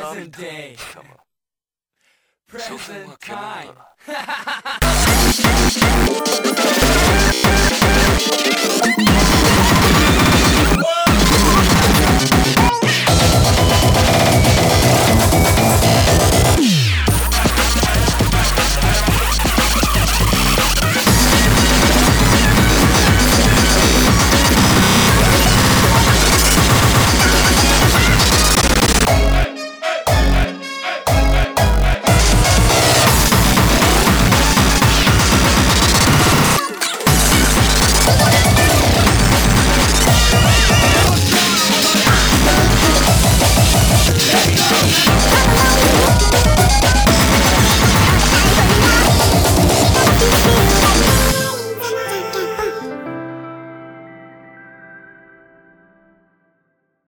Present day. Present time.